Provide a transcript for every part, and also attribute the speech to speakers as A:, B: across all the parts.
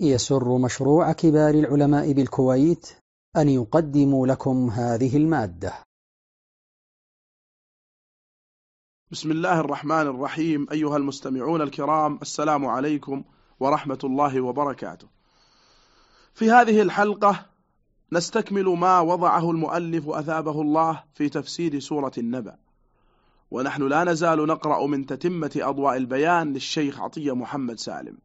A: يسر مشروع كبار العلماء بالكويت أن يقدم لكم هذه المادة بسم الله الرحمن الرحيم أيها المستمعون الكرام السلام عليكم ورحمة الله وبركاته في هذه الحلقة نستكمل ما وضعه المؤلف أثابه الله في تفسير سورة النبأ ونحن لا نزال نقرأ من تتمة أضواء البيان للشيخ عطية محمد سالم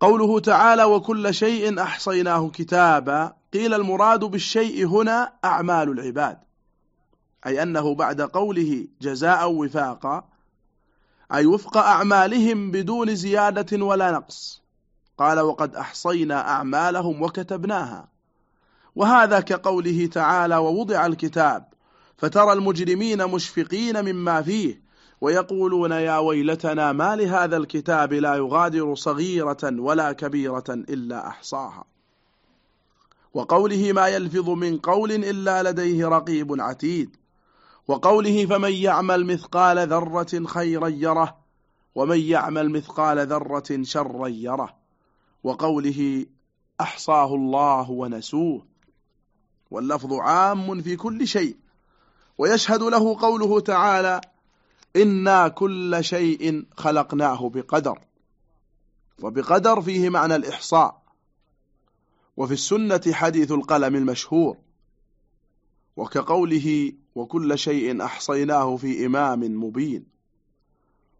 A: قوله تعالى وكل شيء أحصيناه كتابا قيل المراد بالشيء هنا أعمال العباد أي أنه بعد قوله جزاء وفاقا أي وفق أعمالهم بدون زيادة ولا نقص قال وقد أحصينا أعمالهم وكتبناها وهذا كقوله تعالى ووضع الكتاب فترى المجرمين مشفقين مما فيه ويقولون يا ويلتنا ما لهذا الكتاب لا يغادر صغيرة ولا كبيرة إلا أحصاها وقوله ما يلفظ من قول إلا لديه رقيب عتيد وقوله فمن يعمل مثقال ذرة خيرا يره ومن يعمل مثقال ذرة شرا يره وقوله أحصاه الله ونسوه واللفظ عام في كل شيء ويشهد له قوله تعالى إنا كل شيء خلقناه بقدر وبقدر فيه معنى الإحصاء وفي السنة حديث القلم المشهور وكقوله وكل شيء أحصيناه في إمام مبين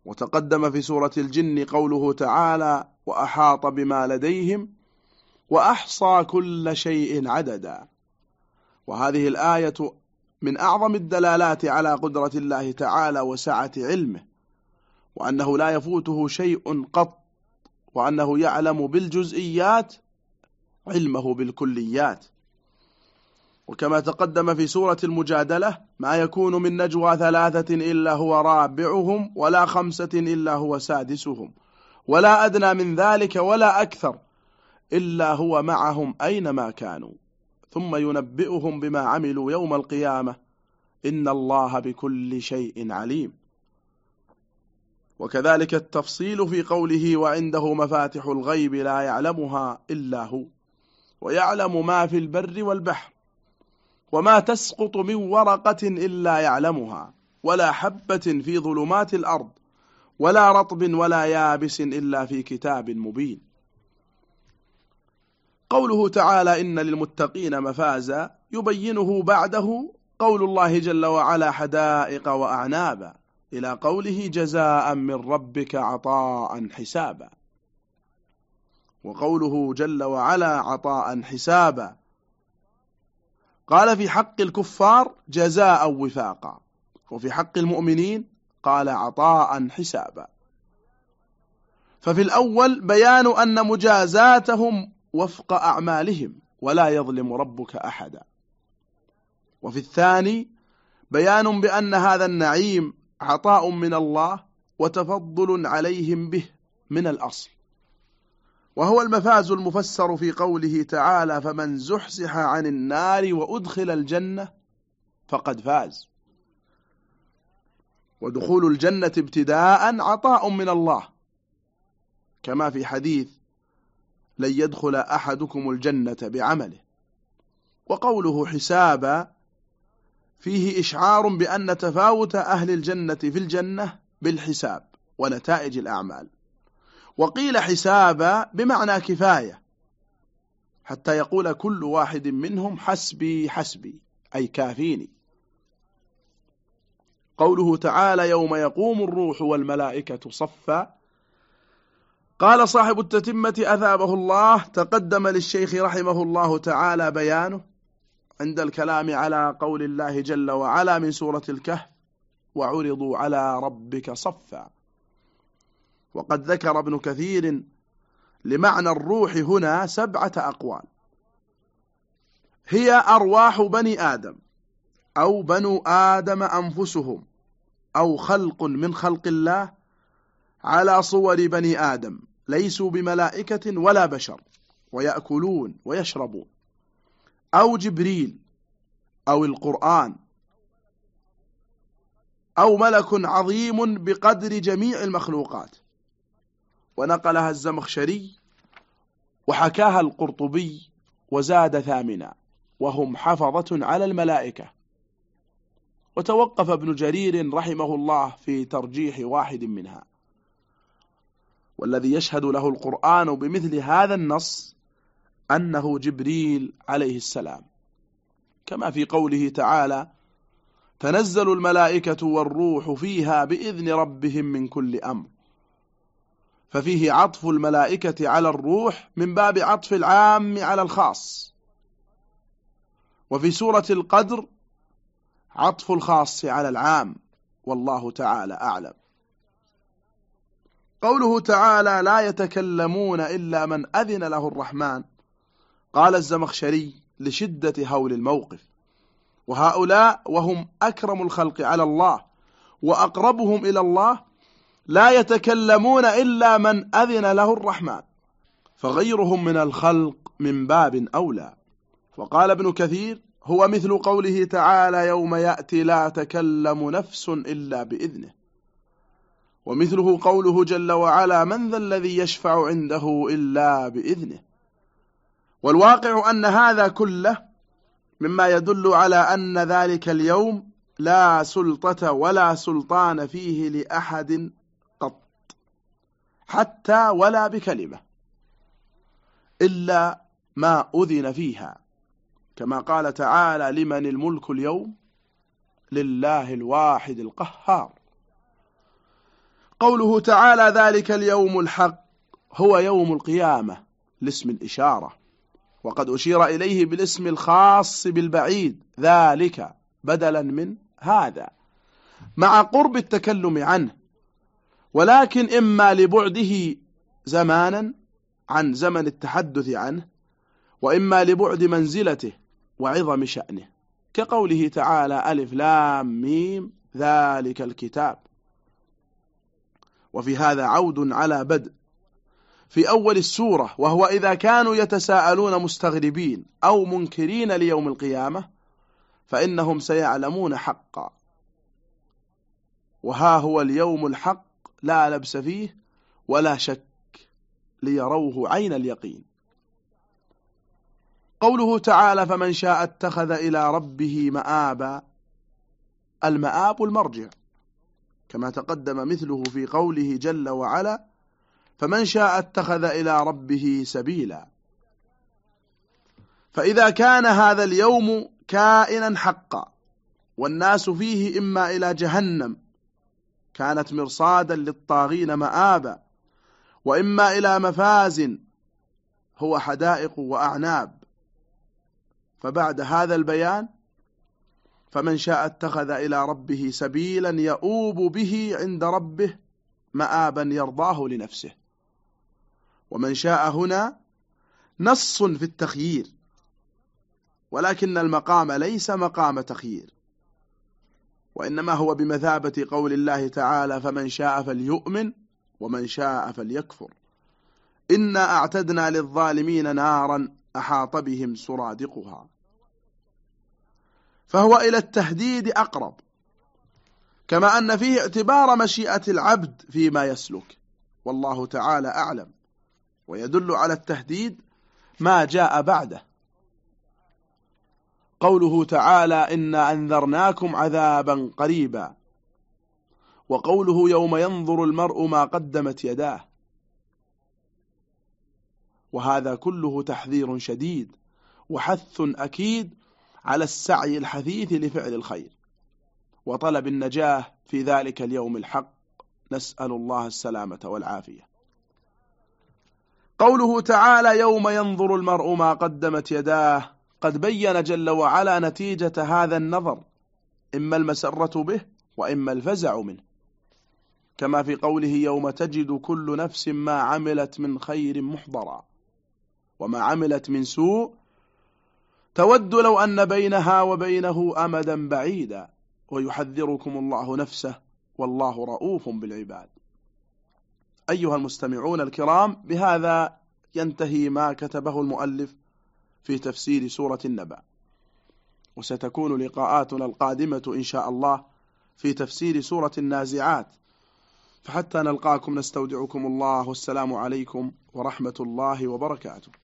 A: وتقدم في سورة الجن قوله تعالى وأحاط بما لديهم وأحصى كل شيء عددا وهذه الآية من أعظم الدلالات على قدرة الله تعالى وسعة علمه وأنه لا يفوته شيء قط وأنه يعلم بالجزئيات علمه بالكليات وكما تقدم في سورة المجادلة ما يكون من نجوى ثلاثة إلا هو رابعهم ولا خمسة إلا هو سادسهم ولا أدنى من ذلك ولا أكثر إلا هو معهم أينما كانوا ثم ينبئهم بما عملوا يوم القيامة إن الله بكل شيء عليم وكذلك التفصيل في قوله وعنده مفاتح الغيب لا يعلمها إلا هو ويعلم ما في البر والبحر وما تسقط من ورقة إلا يعلمها ولا حبة في ظلمات الأرض ولا رطب ولا يابس إلا في كتاب مبين قوله تعالى إن للمتقين مفازا يبينه بعده قول الله جل وعلا حدائق وأعنابا إلى قوله جزاء من ربك عطاء حسابا وقوله جل وعلا عطاء حسابا قال في حق الكفار جزاء وفاقا وفي حق المؤمنين قال عطاء حسابا ففي الأول بيان أن مجازاتهم وفق أعمالهم ولا يظلم ربك أحدا وفي الثاني بيان بأن هذا النعيم عطاء من الله وتفضل عليهم به من الأصل وهو المفاز المفسر في قوله تعالى فمن زحزح عن النار وأدخل الجنة فقد فاز ودخول الجنة ابتداء عطاء من الله كما في حديث لن يدخل أحدكم الجنة بعمله وقوله حسابا فيه إشعار بأن تفاوت أهل الجنة في الجنة بالحساب ونتائج الأعمال وقيل حسابا بمعنى كفاية حتى يقول كل واحد منهم حسبي حسبي أي كافيني قوله تعالى يوم يقوم الروح والملائكة صفا قال صاحب التتمة أثابه الله تقدم للشيخ رحمه الله تعالى بيانه عند الكلام على قول الله جل وعلا من سورة الكهف وعرضوا على ربك صفا وقد ذكر ابن كثير لمعنى الروح هنا سبعة أقوال هي أرواح بني آدم أو بنو آدم أنفسهم أو خلق من خلق الله على صور بني آدم ليسوا بملائكة ولا بشر ويأكلون ويشربون أو جبريل أو القرآن أو ملك عظيم بقدر جميع المخلوقات ونقلها الزمخشري وحكاها القرطبي وزاد ثامنا وهم حفظة على الملائكة وتوقف ابن جرير رحمه الله في ترجيح واحد منها والذي يشهد له القرآن بمثل هذا النص أنه جبريل عليه السلام كما في قوله تعالى تنزل الملائكة والروح فيها بإذن ربهم من كل أمر ففيه عطف الملائكة على الروح من باب عطف العام على الخاص وفي سورة القدر عطف الخاص على العام والله تعالى أعلم قوله تعالى لا يتكلمون إلا من أذن له الرحمن قال الزمخشري لشدة هول الموقف وهؤلاء وهم أكرم الخلق على الله وأقربهم إلى الله لا يتكلمون إلا من أذن له الرحمن فغيرهم من الخلق من باب أولى وقال ابن كثير هو مثل قوله تعالى يوم يأتي لا تكلم نفس إلا بإذنه ومثله قوله جل وعلا من ذا الذي يشفع عنده إلا بإذنه والواقع أن هذا كله مما يدل على أن ذلك اليوم لا سلطة ولا سلطان فيه لأحد قط حتى ولا بكلمة إلا ما أذن فيها كما قال تعالى لمن الملك اليوم لله الواحد القهار قوله تعالى ذلك اليوم الحق هو يوم القيامة لاسم الإشارة وقد أشير إليه بالاسم الخاص بالبعيد ذلك بدلا من هذا مع قرب التكلم عنه ولكن إما لبعده زمانا عن زمن التحدث عنه وإما لبعد منزلته وعظم شأنه كقوله تعالى ألف لام ميم ذلك الكتاب وفي هذا عود على بدء في أول السورة وهو إذا كانوا يتساءلون مستغربين أو منكرين ليوم القيامة فإنهم سيعلمون حقا وها هو اليوم الحق لا لبس فيه ولا شك ليروه عين اليقين قوله تعالى فمن شاء اتخذ إلى ربه مآبا المآب المرجع كما تقدم مثله في قوله جل وعلا فمن شاء اتخذ إلى ربه سبيلا فإذا كان هذا اليوم كائنا حقا والناس فيه إما إلى جهنم كانت مرصادا للطاغين مآبا وإما إلى مفاز هو حدائق وأعناب فبعد هذا البيان فمن شاء اتخذ إلى ربه سبيلا يؤوب به عند ربه مآبا يرضاه لنفسه ومن شاء هنا نص في التخيير ولكن المقام ليس مقام تخيير وإنما هو بمثابة قول الله تعالى فمن شاء فليؤمن ومن شاء فليكفر إنا أعتدنا للظالمين نارا أحاط بهم سرادقها فهو إلى التهديد أقرب كما أن فيه اعتبار مشيئة العبد فيما يسلك والله تعالى أعلم ويدل على التهديد ما جاء بعده قوله تعالى إنا أنذرناكم عذابا قريبا وقوله يوم ينظر المرء ما قدمت يداه وهذا كله تحذير شديد وحث أكيد على السعي الحثيث لفعل الخير وطلب النجاة في ذلك اليوم الحق نسأل الله السلامة والعافية قوله تعالى يوم ينظر المرء ما قدمت يداه قد بين جل وعلا نتيجة هذا النظر إما المسرة به وإما الفزع منه كما في قوله يوم تجد كل نفس ما عملت من خير محضرا وما عملت من سوء تود لو أن بينها وبينه أمدا بعيدا ويحذركم الله نفسه والله رؤوف بالعباد أيها المستمعون الكرام بهذا ينتهي ما كتبه المؤلف في تفسير سورة النبأ وستكون لقاءاتنا القادمة إن شاء الله في تفسير سورة النازعات فحتى نلقاكم نستودعكم الله والسلام عليكم ورحمة الله وبركاته